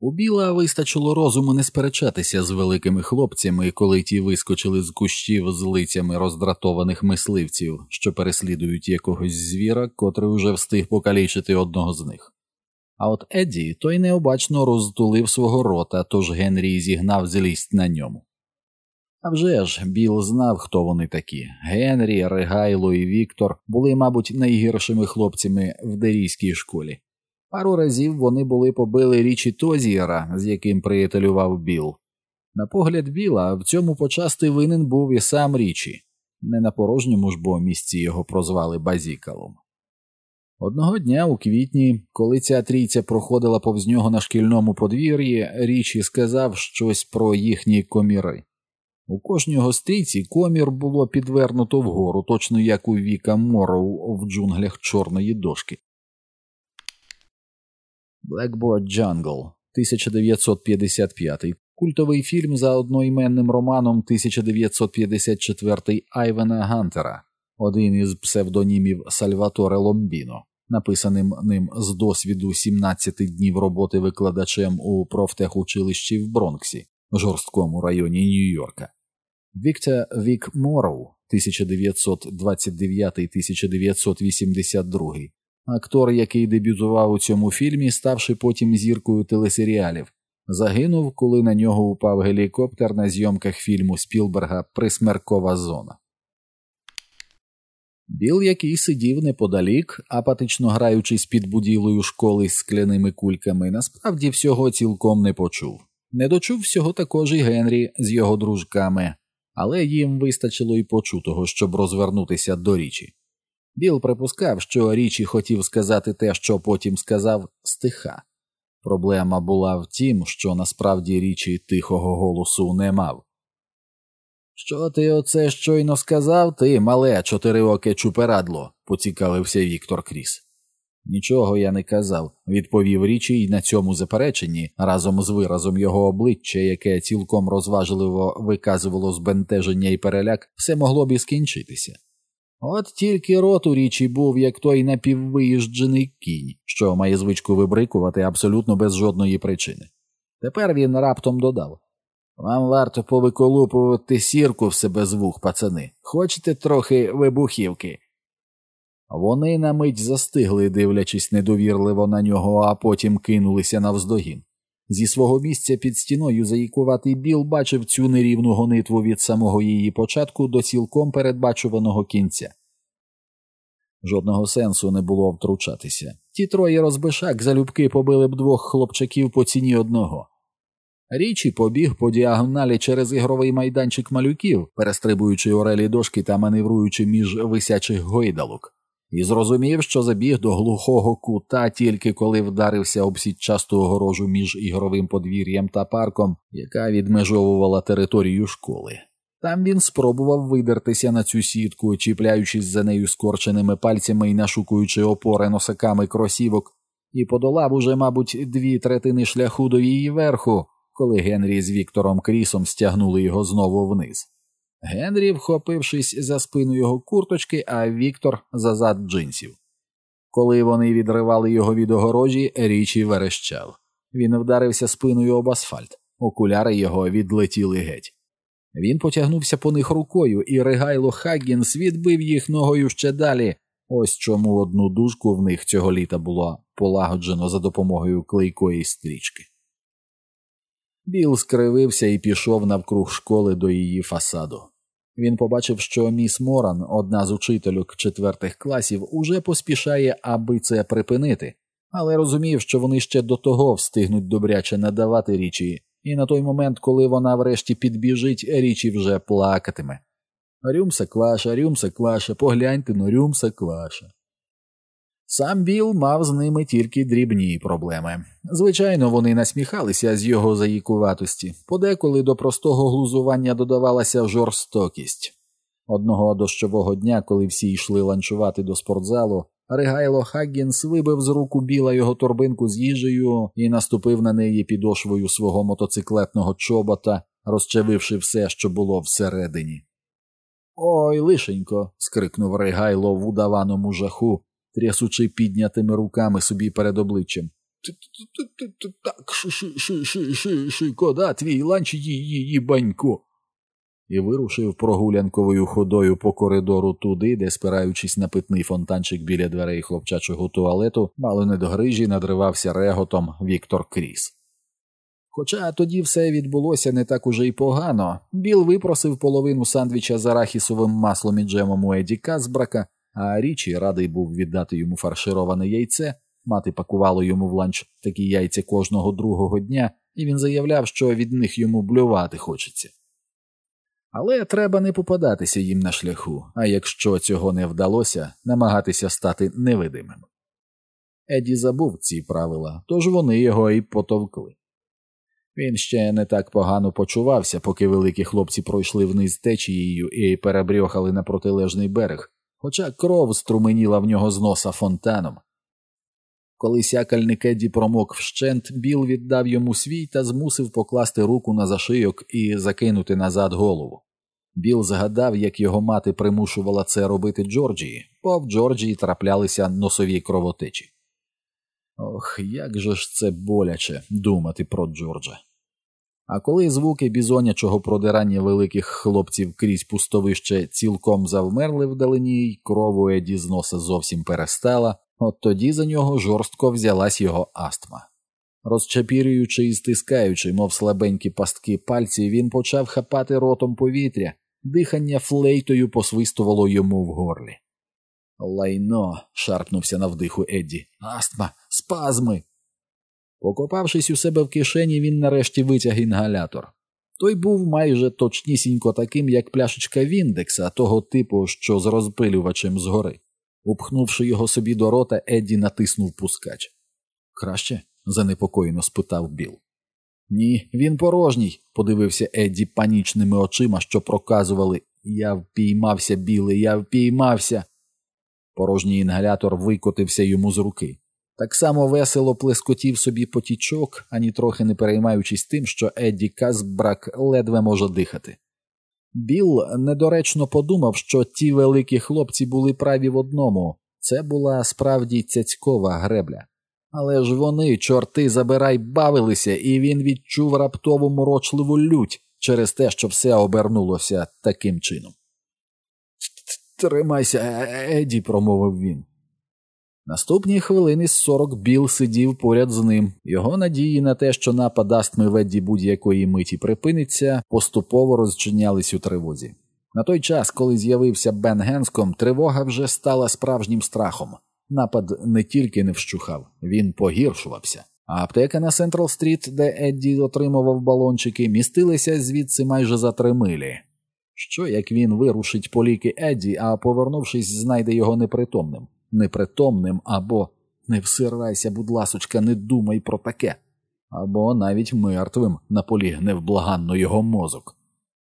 У Біла вистачило розуму не сперечатися з великими хлопцями, коли ті вискочили з кущів з лицями роздратованих мисливців, що переслідують якогось звіра, котрий уже встиг покалічити одного з них. А от Едді той необачно розтулив свого рота, тож Генрі зігнав злість на ньому. А вже ж, Біл знав, хто вони такі. Генрі, Регайло і Віктор були, мабуть, найгіршими хлопцями в дерійській школі. Пару разів вони були побили річі Тозієра, з яким приятелював Біл. На погляд Біла, в цьому почасти винен був і сам річі, не на порожньому ж бо місці його прозвали Базікалом. Одного дня у квітні, коли ця трійця проходила повз нього на шкільному подвір'ї, річі сказав щось про їхні коміри. У кожнього стрійці комір було підвернуто вгору, точно як у Віка Морроу в джунглях чорної дошки. Blackboard Jungle 1955 культовий фільм за одноіменним романом 1954 Айвена Гантера, один із псевдонімів Сальваторе Ломбіно, написаним ним з досвіду 17 днів роботи викладачем у профтехучилищі в Бронксі, жорсткому районі Нью-Йорка. Віктор Вік Морроу 1929-1982 Актор, який дебютував у цьому фільмі, ставши потім зіркою телесеріалів, загинув, коли на нього упав гелікоптер на зйомках фільму Спілберга Присмеркова зона. Біл, який сидів неподалік, апатично граючись під будівлею школи з скляними кульками, насправді всього цілком не почув. Не дочув всього також і Генрі з його дружками, але їм вистачило і почутого, щоб розвернутися до річі. Біл припускав, що Річі хотів сказати те, що потім сказав стиха. Проблема була в тім, що насправді річі тихого голосу не мав. Що ти оце щойно сказав, ти, мале чотириоке чуперадло, поцікавився Віктор Кріс. Нічого я не казав, відповів річі й на цьому запереченні разом з виразом його обличчя, яке цілком розважливо виказувало збентеження і переляк, все могло б і скінчитися. От тільки рот у річі був, як той напіввиїжджений кінь, що має звичку вибрикувати абсолютно без жодної причини. Тепер він раптом додав Вам варто повиколупувати сірку в себе з вух, пацани. Хочете трохи вибухівки? Вони на мить застигли, дивлячись недовірливо на нього, а потім кинулися навздогін. Зі свого місця під стіною заїкуватий Біл бачив цю нерівну гонитву від самого її початку до цілком передбачуваного кінця. Жодного сенсу не було втручатися. Ті троє розбишак залюбки побили б двох хлопчаків по ціні одного. Річі побіг по діагоналі через ігровий майданчик малюків, перестрибуючи орелі дошки та маневруючи між висячих гойдалок і зрозумів, що забіг до глухого кута тільки коли вдарився об сітчасту огорожу між ігровим подвір'ям та парком, яка відмежовувала територію школи. Там він спробував видертися на цю сітку, чіпляючись за нею скорченими пальцями і нашукуючи опори носаками кросівок, і подолав уже, мабуть, дві третини шляху до її верху, коли Генрі з Віктором Крісом стягнули його знову вниз. Генрі, вхопившись за спину його курточки, а Віктор за зад джинсів. Коли вони відривали його від огорожі, річі верещав. Він вдарився спиною об асфальт, окуляри його відлетіли геть. Він потягнувся по них рукою, і Регайло Хаггінс відбив їх ногою ще далі. Ось чому одну дужку в них цього літа було полагоджено за допомогою клейкої стрічки. Біл скривився і пішов навкруг школи до її фасаду. Він побачив, що міс Моран, одна з учительок четвертих класів, уже поспішає, аби це припинити, але розумів, що вони ще до того встигнуть добряче надавати річі, і на той момент, коли вона врешті підбіжить, річі вже плакатиме. Рюмса кваша, рюмса кваша, погляньте но рюмса кваша. Сам Біл мав з ними тільки дрібні проблеми. Звичайно, вони насміхалися з його заїкуватості, подеколи до простого глузування додавалася жорстокість. Одного дощового дня, коли всі йшли ланчувати до спортзалу, Ригайло Хаггінс вибив з руку біла його торбинку з їжею і наступив на неї підошвою свого мотоциклетного чобота, розчавивши все, що було всередині. Ой, лишенько. скрикнув Ригайло в удаваному жаху, трясучи піднятими руками собі перед обличчям. Так, шикода, твій ланч її банько. І вирушив прогулянковою ходою по коридору туди, де, спираючись на питний фонтанчик біля дверей хлопчачого туалету, мало не до грижі надривався реготом Віктор Кріс. Хоча тоді все відбулося не так уже й погано, Біл випросив половину сандвіча з арахісовим маслом і джемом у Еді Казбрака, а річі радий був віддати йому фаршироване яйце, мати пакувала йому в ланч такі яйця кожного другого дня, і він заявляв, що від них йому блювати хочеться. Але треба не попадатися їм на шляху, а якщо цього не вдалося, намагатися стати невидимим. Еді забув ці правила, тож вони його і потовкли. Він ще не так погано почувався, поки великі хлопці пройшли вниз течією і перебрьохали на протилежний берег, хоча кров струменіла в нього з носа фонтаном. Коли сякальник Едді промок вщент, Біл віддав йому свій та змусив покласти руку на зашийок і закинути назад голову. Біл згадав, як його мати примушувала це робити Джорджії, бо в Джорджії траплялися носові кровотечі. Ох, як же ж це боляче думати про Джорджа. А коли звуки бізонячого продирання великих хлопців крізь пустовище цілком завмерли вдалині, й крову Еді з носа зовсім перестала, от тоді за нього жорстко взялась його астма. Розчапірюючи і стискаючи, мов слабенькі пастки пальці, він почав хапати ротом повітря, дихання флейтою посвистувало йому в горлі. Лайно, шарпнувся на вдиху Едді. Астма, спазми. Покопавшись у себе в кишені, він нарешті витяг інгалятор. Той був майже точнісінько таким, як пляшечка Віндекса, того типу, що з розпилювачем згори. Упхнувши його собі до рота, Едді натиснув пускач. Краще? занепокоєно спитав Біл. Ні, він порожній, подивився Едді панічними очима, що проказували Я впіймався, білий, я впіймався. Порожній інгалятор викотився йому з руки. Так само весело плескотів собі потічок, ані трохи не переймаючись тим, що Едді Казбрак ледве може дихати. Біл недоречно подумав, що ті великі хлопці були праві в одному це була справді цяцькова гребля. Але ж вони, чорти, забирай, бавилися, і він відчув раптову морочливу лють через те, що все обернулося таким чином. Тримайся, Еді, промовив він. Наступні хвилини з сорок Біл сидів поряд з ним. Його надії на те, що напад астми Ведді будь-якої миті припиниться, поступово розчинялись у тривозі. На той час, коли з'явився Бен Генском, тривога вже стала справжнім страхом. Напад не тільки не вщухав, він погіршувався. А аптека на Централ Стріт, де Едді отримував балончики, містилася звідси майже за три милі. Що як він вирушить по ліки Едді, а повернувшись, знайде його непритомним, непритомним або не всирайся, будь ласочка, не думай про таке, або навіть мертвим наполіг невблаганно його мозок.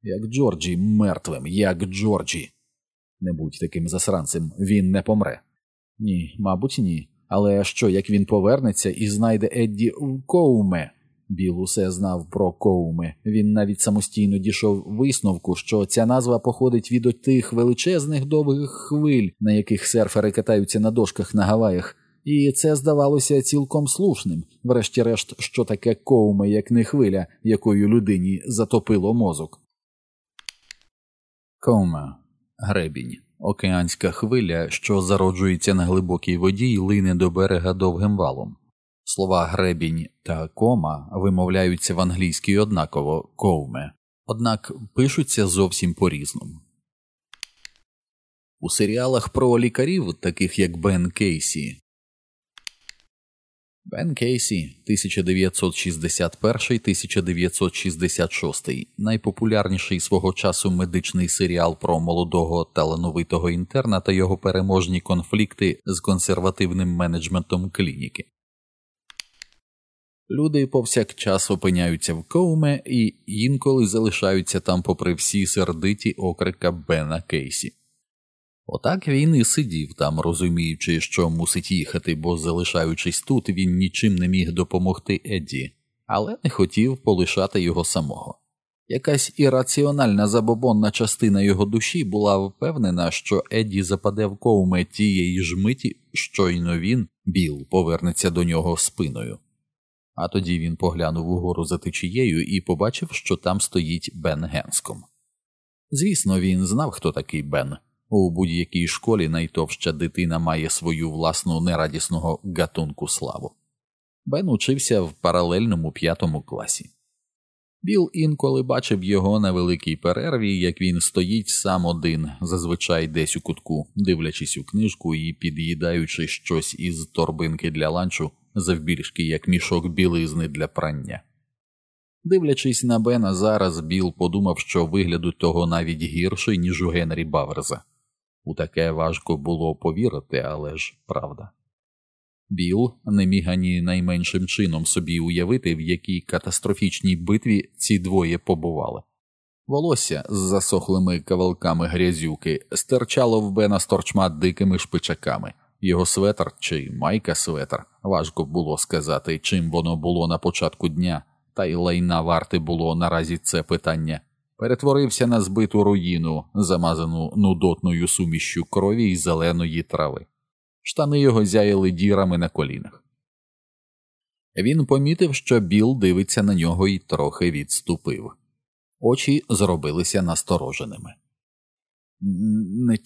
Як Джорджі мертвим, як Джорджі. Не будь таким засранцем, він не помре. Ні, мабуть, ні. Але що, як він повернеться і знайде Едді в Коуме? Біл усе знав про Коуми. Він навіть самостійно дійшов висновку, що ця назва походить від тих величезних довгих хвиль, на яких серфери катаються на дошках на Гаваях, і це здавалося цілком слушним, врешті-решт, що таке коуме, як не хвиля, якою людині затопило мозок. Коума гребінь. Океанська хвиля, що зароджується на глибокій воді і лине до берега довгим валом. Слова гребінь та кома вимовляються в англійській однаково ковме, однак пишуться зовсім по різному. У серіалах про лікарів, таких як Бен Кейсі, Бен Кейсі 1961-1966, найпопулярніший свого часу медичний серіал про молодого талановитого інтерна та його переможні конфлікти з консервативним менеджментом клініки. Люди повсякчас опиняються в коуме і інколи залишаються там, попри всі сердиті окрика Бена Кейсі. Отак він і сидів там, розуміючи, що мусить їхати, бо, залишаючись тут, він нічим не міг допомогти Едді, але не хотів полишати його самого. Якась ірраціональна забобонна частина його душі була впевнена, що Едді западе в коуме тієї ж миті, щойно він, Біл повернеться до нього спиною. А тоді він поглянув угору за течією і побачив, що там стоїть Бен Генском. Звісно, він знав, хто такий Бен. У будь-якій школі найтовща дитина має свою власну нерадісного гатунку славу. Бен учився в паралельному п'ятому класі. Біл інколи бачив його на великій перерві, як він стоїть сам один, зазвичай десь у кутку, дивлячись у книжку і під'їдаючи щось із торбинки для ланчу, завбільшки як мішок білизни для прання. Дивлячись на Бена зараз, Біл подумав, що вигляду того навіть гірший, ніж у Генрі Баверза. У таке важко було повірити, але ж правда. Біл не міг ані найменшим чином собі уявити, в якій катастрофічній битві ці двоє побували. Волосся з засохлими кавалками грязюки стирчало в Бена сторчма дикими шпичаками. Його светр чи майка светр важко було сказати, чим воно було на початку дня, та й лайна варти було наразі це питання. Перетворився на збиту руїну, замазану нудотною сумішю крові й зеленої трави штани його зяяли дірами на колінах. Він помітив, що Біл дивиться на нього і трохи відступив. Очі зробилися настороженими. Не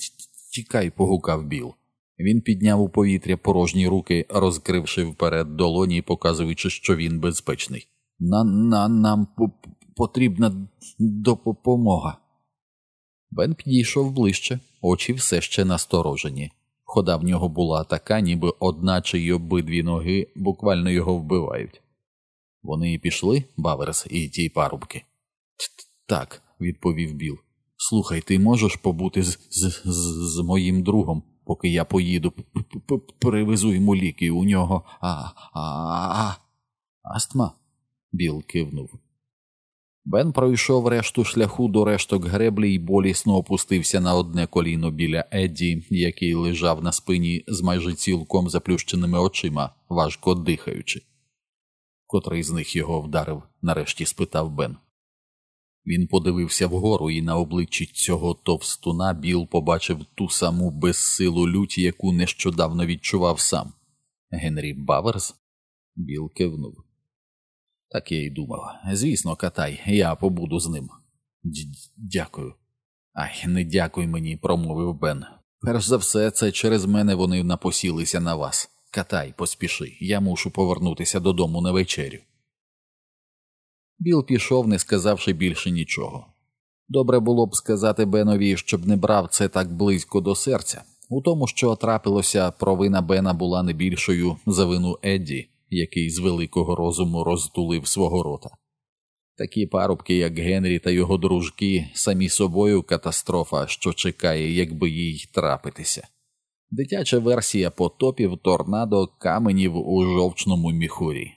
тікай, погукав Біл. Він підняв у повітря порожні руки, розкривши вперед долоні, показуючи, що він безпечний. На, на Нам потрібна допомога. Бен підійшов ближче, очі все ще насторожені. Хода в нього була така, ніби одна чи й обидві ноги буквально його вбивають. Вони пішли, Баверс і ті парубки. Так, відповів Біл. Слухай, ти можеш побути з з, з, з моїм другом, поки я поїду, перевезу йому ліки у нього. А, а, а. Астма? Біл кивнув. Бен пройшов решту шляху до решток греблі і болісно опустився на одне коліно біля Едді, який лежав на спині з майже цілком заплющеними очима, важко дихаючи. Котрий з них його вдарив, нарешті спитав Бен. Він подивився вгору, і на обличчі цього товстуна Біл побачив ту саму безсилу лють, яку нещодавно відчував сам. Генрі Баверс? Біл кивнув. Так я й думав. Звісно, катай, я побуду з ним. Дякую. Ай, не дякуй мені, промовив Бен. Перш за все, це через мене вони напосілися на вас. Катай, поспіши, я мушу повернутися додому на вечерю. Біл пішов, не сказавши більше нічого. Добре було б сказати Бенові, щоб не брав це так близько до серця. У тому, що трапилося, провина Бена була не більшою за вину Едді який з великого розуму розтулив свого рота. Такі парубки, як Генрі та його дружки, самі собою катастрофа, що чекає, якби їй трапитися. Дитяча версія потопів торнадо каменів у жовчному міхурі.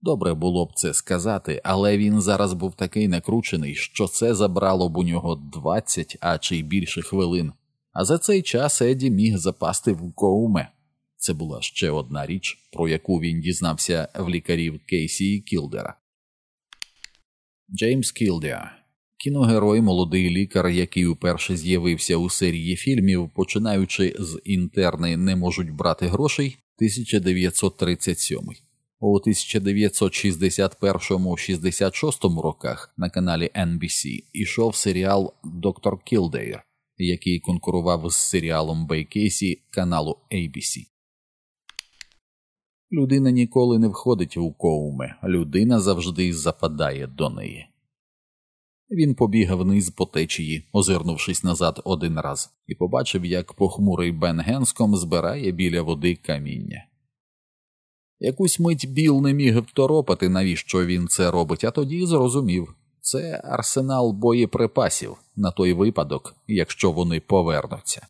Добре було б це сказати, але він зараз був такий накручений, що це забрало б у нього 20, а чи й більше хвилин, а за цей час Еді міг запасти в кому. Це була ще одна річ, про яку він дізнався в лікарів Кейсі і Кілдера. Джеймс Кілдер кіногерой, молодий лікар, який уперше з'явився у серії фільмів, починаючи з інтерни не можуть брати грошей 1937. У 1961-66 роках на каналі NBC ішов серіал Доктор Кілдейр, який конкурував з серіалом Бей Кейсі каналу ABC. Людина ніколи не входить у коуми, людина завжди западає до неї. Він побіг вниз по течії, озирнувшись назад один раз, і побачив, як похмурий Бен Генском збирає біля води каміння. Якусь мить Біл не міг второпати, навіщо він це робить, а тоді зрозумів це арсенал боєприпасів на той випадок, якщо вони повернуться.